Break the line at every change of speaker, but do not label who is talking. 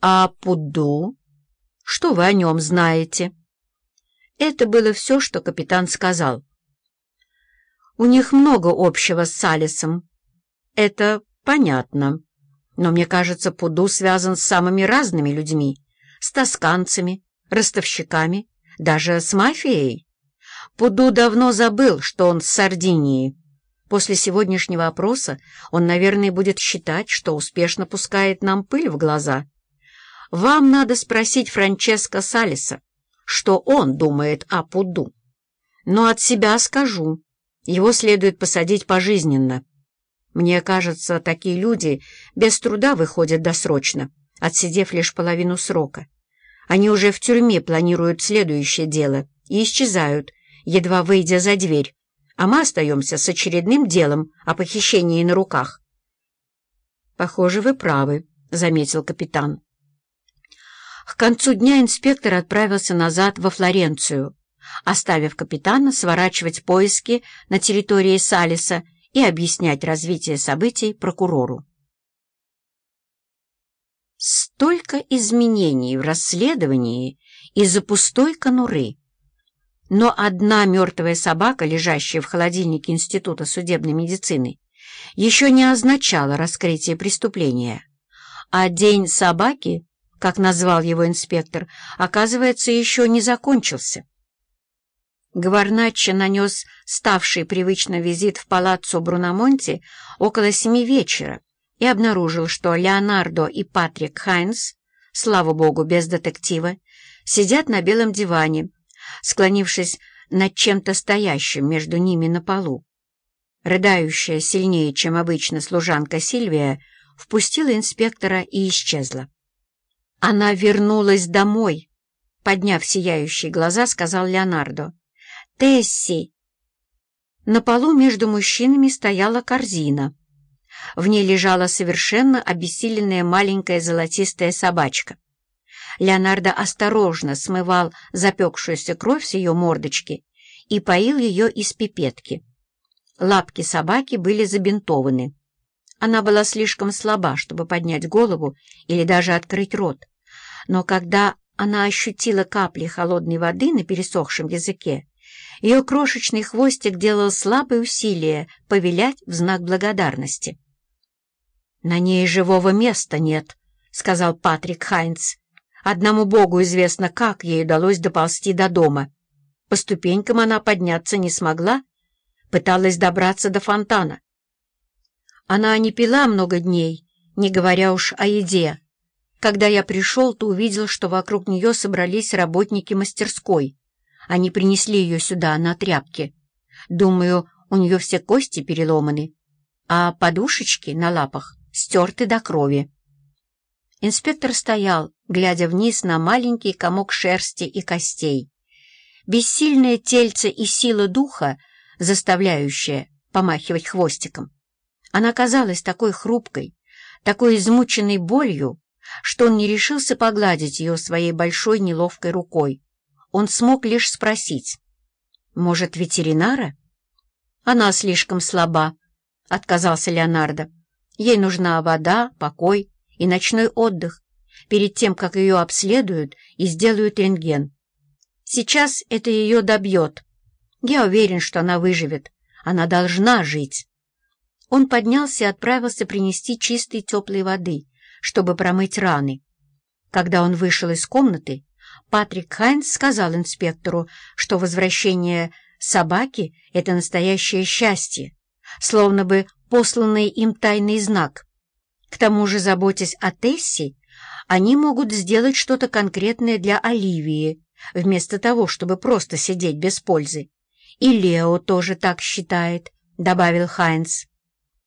«А Пуду? Что вы о нем знаете?» Это было все, что капитан сказал. «У них много общего с Салисом. Это понятно. Но мне кажется, Пуду связан с самыми разными людьми, с тосканцами, ростовщиками, даже с мафией. Пуду давно забыл, что он с Сардинии. После сегодняшнего опроса он, наверное, будет считать, что успешно пускает нам пыль в глаза. Вам надо спросить Франческо Салиса, что он думает о Пуду. Но от себя скажу, его следует посадить пожизненно. Мне кажется, такие люди без труда выходят досрочно, отсидев лишь половину срока. Они уже в тюрьме планируют следующее дело и исчезают, едва выйдя за дверь, а мы остаемся с очередным делом о похищении на руках. «Похоже, вы правы», — заметил капитан. К концу дня инспектор отправился назад во Флоренцию, оставив капитана сворачивать поиски на территории Салиса и объяснять развитие событий прокурору. Столько изменений в расследовании из-за пустой конуры. Но одна мертвая собака, лежащая в холодильнике Института судебной медицины, еще не означала раскрытие преступления. А день собаки, как назвал его инспектор, оказывается, еще не закончился. Гварначчо нанес ставший привычно визит в палаццо Бруномонти около семи вечера и обнаружил, что Леонардо и Патрик Хайнс, слава богу, без детектива, сидят на белом диване, склонившись над чем-то стоящим между ними на полу. Рыдающая сильнее, чем обычно, служанка Сильвия впустила инспектора и исчезла. Она вернулась домой, подняв сияющие глаза, сказал Леонардо. «Тесси!» На полу между мужчинами стояла корзина. В ней лежала совершенно обессиленная маленькая золотистая собачка. Леонардо осторожно смывал запекшуюся кровь с ее мордочки и поил ее из пипетки. Лапки собаки были забинтованы. Она была слишком слаба, чтобы поднять голову или даже открыть рот. Но когда она ощутила капли холодной воды на пересохшем языке, ее крошечный хвостик делал слабые усилия повилять в знак благодарности. «На ней живого места нет», — сказал Патрик Хайнц. Одному Богу известно, как ей удалось доползти до дома. По ступенькам она подняться не смогла, пыталась добраться до фонтана. Она не пила много дней, не говоря уж о еде. Когда я пришел, то увидел, что вокруг нее собрались работники мастерской. Они принесли ее сюда на тряпке. Думаю, у нее все кости переломаны, а подушечки на лапах стерты до крови. Инспектор стоял, глядя вниз на маленький комок шерсти и костей. Бессильное тельце и сила духа, заставляющая помахивать хвостиком. Она казалась такой хрупкой, такой измученной болью, что он не решился погладить ее своей большой неловкой рукой. Он смог лишь спросить. «Может, ветеринара?» «Она слишком слаба», — отказался Леонардо. «Ей нужна вода, покой и ночной отдых перед тем, как ее обследуют и сделают рентген. Сейчас это ее добьет. Я уверен, что она выживет. Она должна жить. Он поднялся и отправился принести чистой теплой воды, чтобы промыть раны. Когда он вышел из комнаты, Патрик Хайнс сказал инспектору, что возвращение собаки — это настоящее счастье, словно бы посланный им тайный знак. К тому же, заботясь о Тесси, они могут сделать что-то конкретное для Оливии, вместо того, чтобы просто сидеть без пользы. И Лео тоже так считает, — добавил Хайнс.